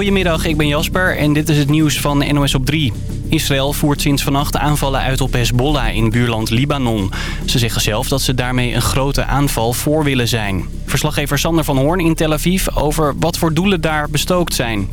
Goedemiddag, ik ben Jasper en dit is het nieuws van NOS op 3. Israël voert sinds vannacht aanvallen uit op Hezbollah in buurland Libanon. Ze zeggen zelf dat ze daarmee een grote aanval voor willen zijn. Verslaggever Sander van Hoorn in Tel Aviv over wat voor doelen daar bestookt zijn.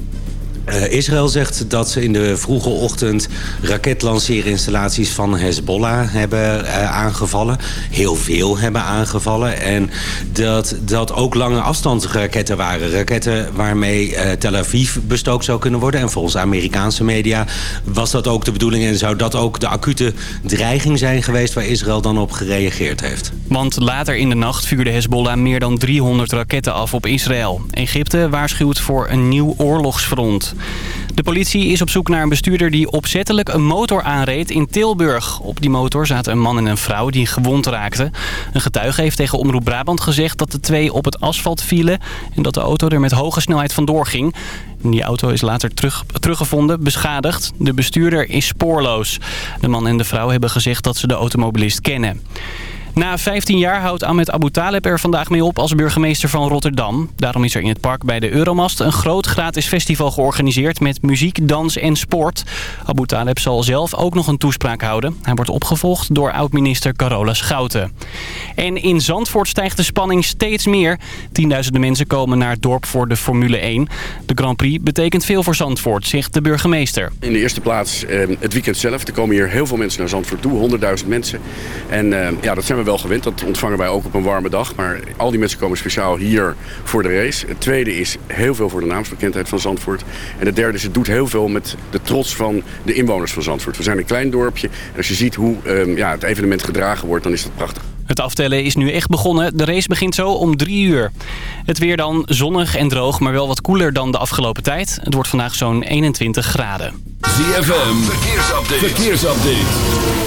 Uh, Israël zegt dat ze in de vroege ochtend raketlanceerinstallaties van Hezbollah hebben uh, aangevallen. Heel veel hebben aangevallen. En dat dat ook lange afstandsraketten waren. Raketten waarmee uh, Tel Aviv bestookt zou kunnen worden. En volgens Amerikaanse media was dat ook de bedoeling. En zou dat ook de acute dreiging zijn geweest waar Israël dan op gereageerd heeft. Want later in de nacht vuurde Hezbollah meer dan 300 raketten af op Israël. Egypte waarschuwt voor een nieuw oorlogsfront. De politie is op zoek naar een bestuurder die opzettelijk een motor aanreed in Tilburg. Op die motor zaten een man en een vrouw die gewond raakten. Een getuige heeft tegen Omroep Brabant gezegd dat de twee op het asfalt vielen... en dat de auto er met hoge snelheid vandoor ging. Die auto is later terug, teruggevonden, beschadigd. De bestuurder is spoorloos. De man en de vrouw hebben gezegd dat ze de automobilist kennen. Na 15 jaar houdt Ahmed Abu Taleb er vandaag mee op als burgemeester van Rotterdam. Daarom is er in het park bij de Euromast een groot gratis festival georganiseerd met muziek, dans en sport. Abu Taleb zal zelf ook nog een toespraak houden. Hij wordt opgevolgd door oud-minister Carola Schouten. En in Zandvoort stijgt de spanning steeds meer. Tienduizenden mensen komen naar het dorp voor de Formule 1. De Grand Prix betekent veel voor Zandvoort, zegt de burgemeester. In de eerste plaats eh, het weekend zelf. Er komen hier heel veel mensen naar Zandvoort toe, 100.000 mensen. En eh, ja, dat zijn we wel gewend. Dat ontvangen wij ook op een warme dag. Maar al die mensen komen speciaal hier voor de race. Het tweede is heel veel voor de naamsbekendheid van Zandvoort. En het derde is het doet heel veel met de trots van de inwoners van Zandvoort. We zijn een klein dorpje. En als je ziet hoe um, ja, het evenement gedragen wordt, dan is dat prachtig. Het aftellen is nu echt begonnen. De race begint zo om drie uur. Het weer dan zonnig en droog, maar wel wat koeler dan de afgelopen tijd. Het wordt vandaag zo'n 21 graden. ZFM, verkeersupdate. verkeersupdate.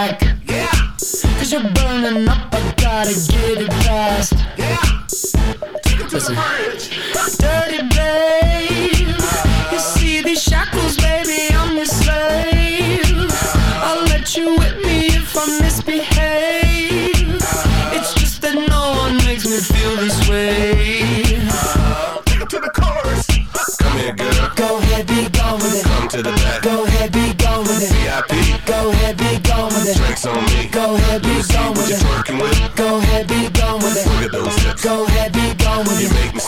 lack. Yeah. Cause you're burning up, I gotta get it fast. Yeah. Take it to Listen. Dirty babe.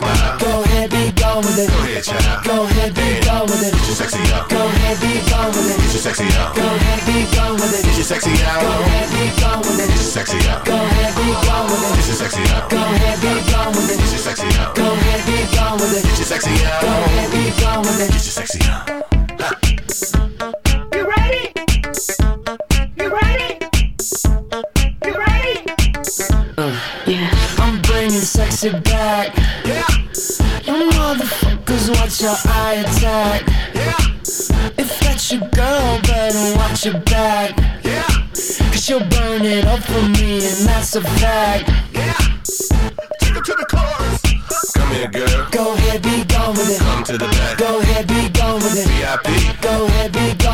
Smile. Go ahead, be gone with it. Go ahead, child. Go ahead, be gone with it. Get your sexy out. Go ahead, be gone with it. Get your sexy out. Go ahead, be gone with it. Get your sexy Go out. ahead, be gone with it. Get your sexy out. Go ahead, be gone with it. Get your sexy out. Go ahead, be gone with it. Get your sexy out. Go ahead, be gone with it. Get your sexy Go ahead, be gone with it. Get your sexy out. You ready? You ready? You ready? yeah. I'm bringing sexy back. Yeah. You motherfuckers, watch your eye attack. Yeah. If that's your girl, better watch your back. Yeah. Cause she'll burn it up for me, and that's a fact. Yeah. Take it to the chorus. Come here, girl. Go ahead, be gone with it. Come to the back. Go ahead, be gone with it. VIP. Go ahead, be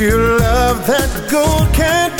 Pure love that gold can't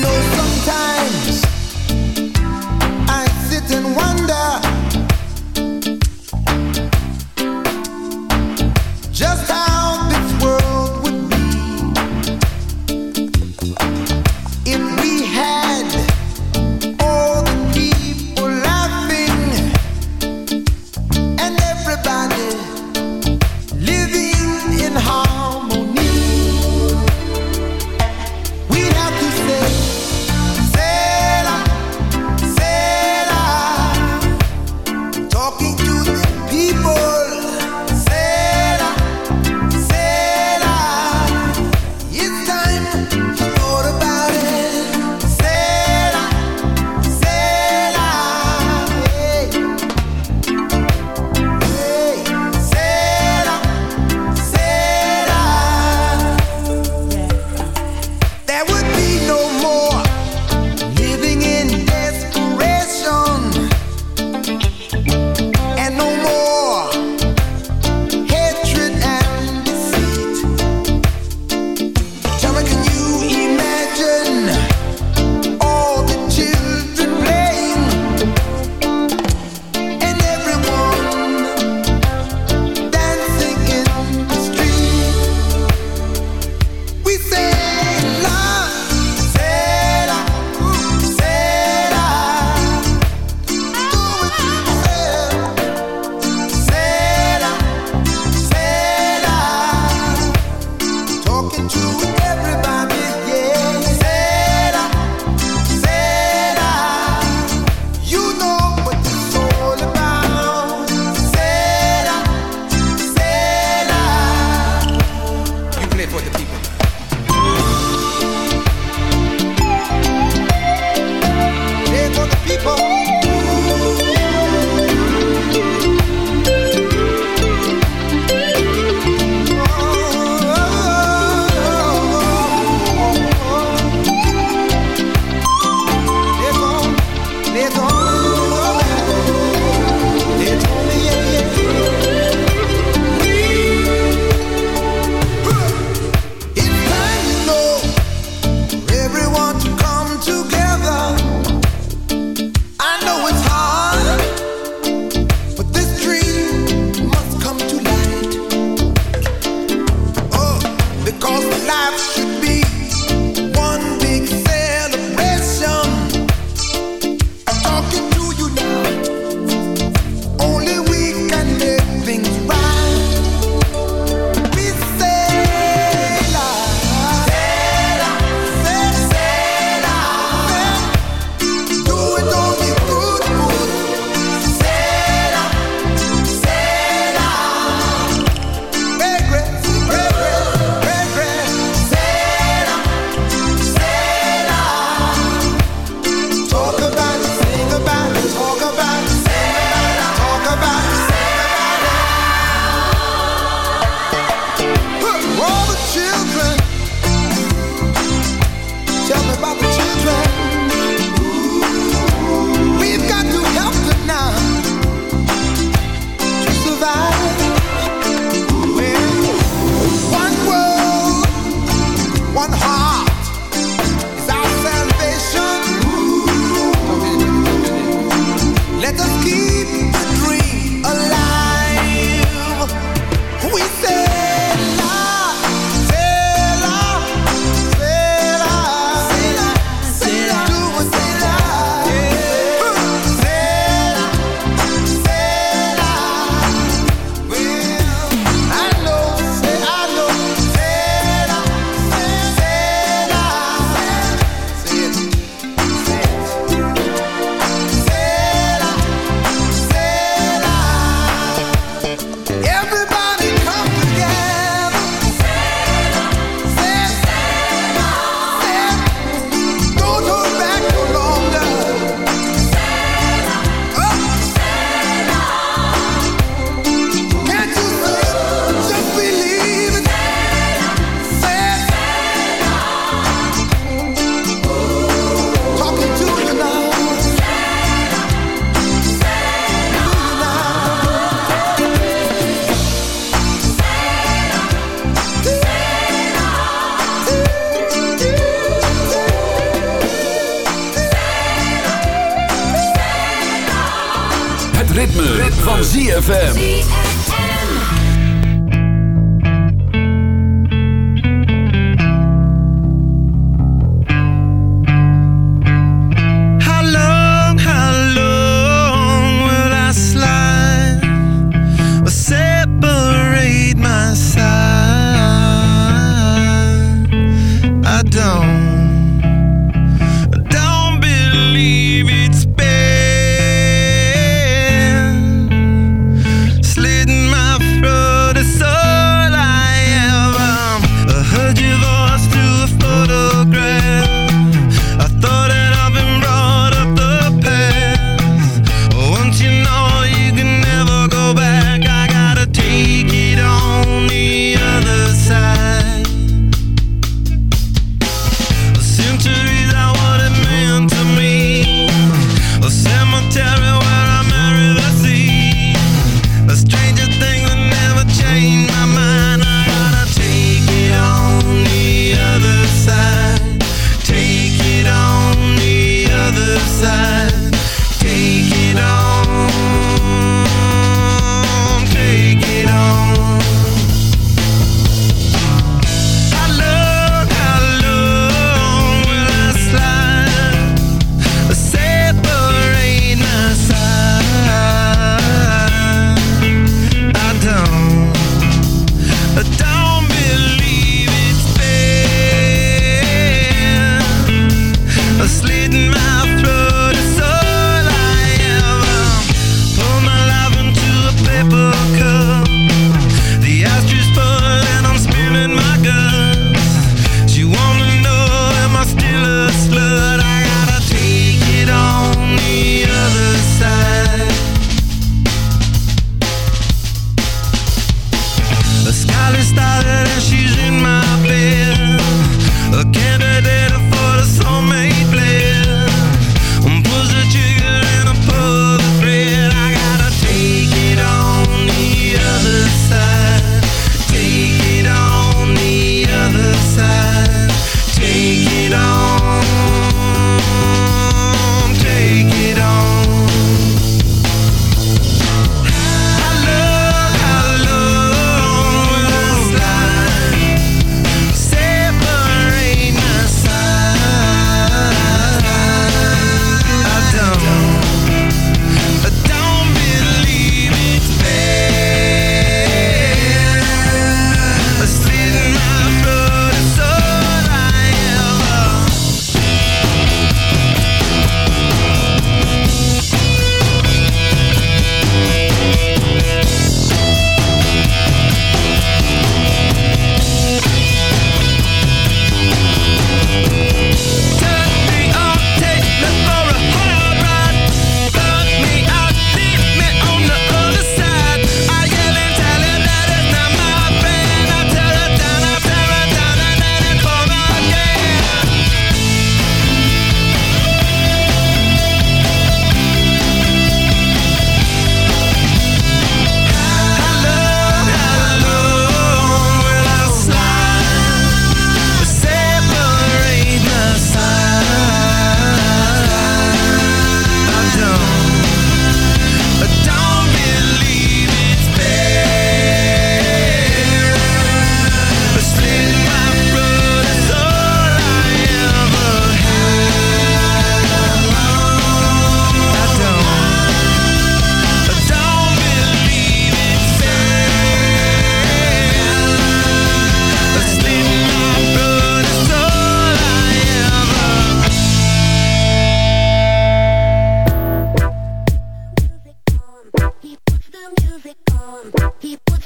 Know, sometimes I sit and wonder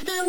You,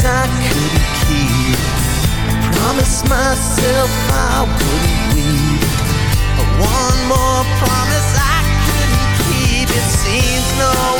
promise I couldn't keep. I promised myself I wouldn't leave. But one more promise I couldn't keep. It seems no